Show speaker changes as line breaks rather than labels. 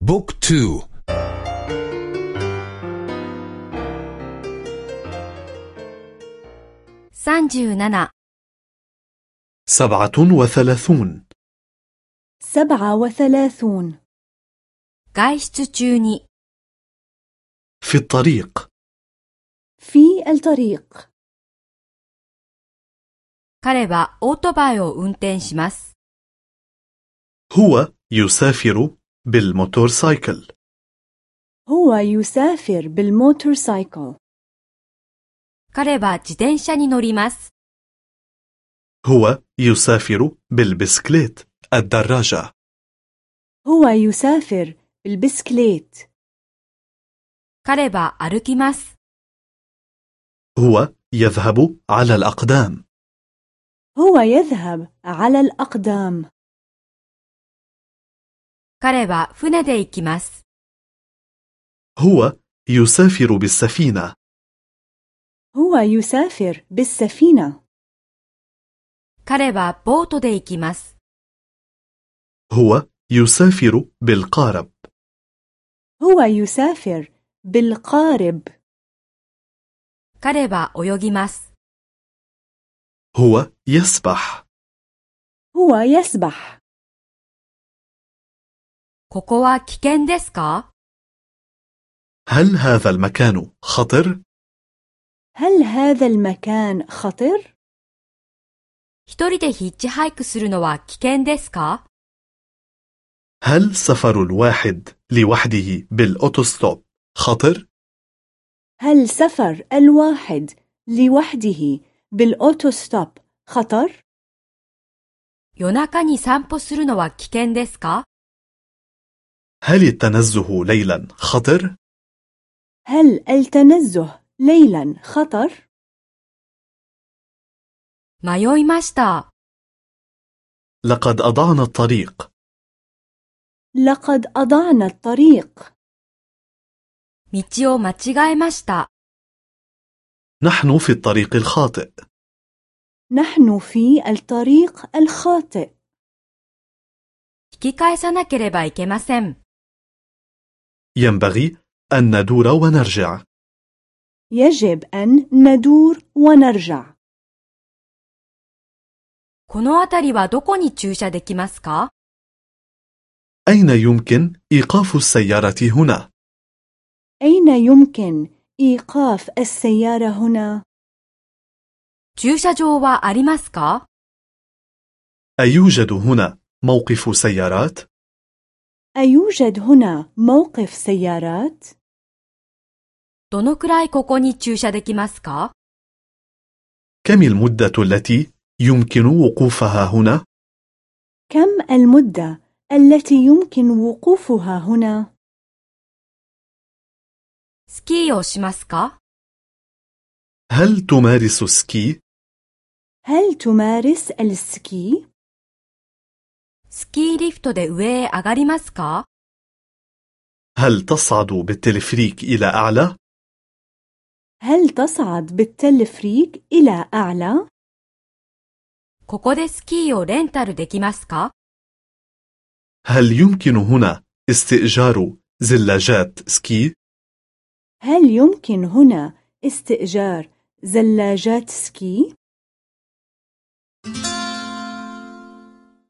بوك تو
سانجونا
سبعة وثلاثون
سبعة وثلاثون
外出中に
في الطريق
في الطريق
彼はオートバイを運転します。
هو يسافر بالموتورسايكل
هو يسافر بالموتورسايكل
彼は自転車に乗ります。
هو يسافر بالبسكليت الدراجة
هو يسافر بالبسكليت
彼は歩きます。
هو يذهب على الأقدام
هو يذهب على الأقدام
彼は船で行きます。
هو يسافر بالسفينة
هو يسافر بالسفينة
彼はボートで行きます。
هو يسافر بالقارب
هو يسافر بالقارب
彼は泳ぎます。
هو يسبح
هو يسبح
ここは危険ですか
هل هذا المكان خطر؟
هل هذا المكان خطر؟
一人でヒッチハイクするのは危険ですか
هل سفر الواحد لوحده بالأوتوستوب خطر؟
هل سفر الواحد لوحده بالأوتوستوب خطر؟
夜中に散歩するのは危険ですか
هل التنزه ليلا خطر؟
هل التنزه ليلا خطر؟
迷いました。
لقد أضعنا الطريق
لقد أضعنا الطريق
道を間違えました。
نحن في الطريق الخاطئ
نحن في الطريق الخاطئ
引き返さなければいけません。
ينبغي أن ندور ونرجع
يجب أن ندور ونرجع
この辺りはどこに駐車できますか
أين يمكن إيقاف السيارة هنا؟
أين يمكن إيقاف السيارة هنا؟
駐車場はありますか
أيوجد هنا موقف سيارات؟
أيوجد هنا موقف سيارات؟
どのくらいここに駐車できますか
كم المدة التي يمكن وقوفها هنا؟
كم المدة التي يمكن وقوفها هنا؟
スキーをしますか
هل تمارس سكي؟
هل تمارس السكي؟
スキーリフトで上へ上がりますか
هل تصعد بالتلفريك إلى أعلى؟
هل تصعد بالتلفريك إلى أعلى؟
ここでスキーをレンタルできますか
هل يمكن هنا استئجار زلاجات سكي؟
هل يمكن هنا استئجار زلاجات سكي؟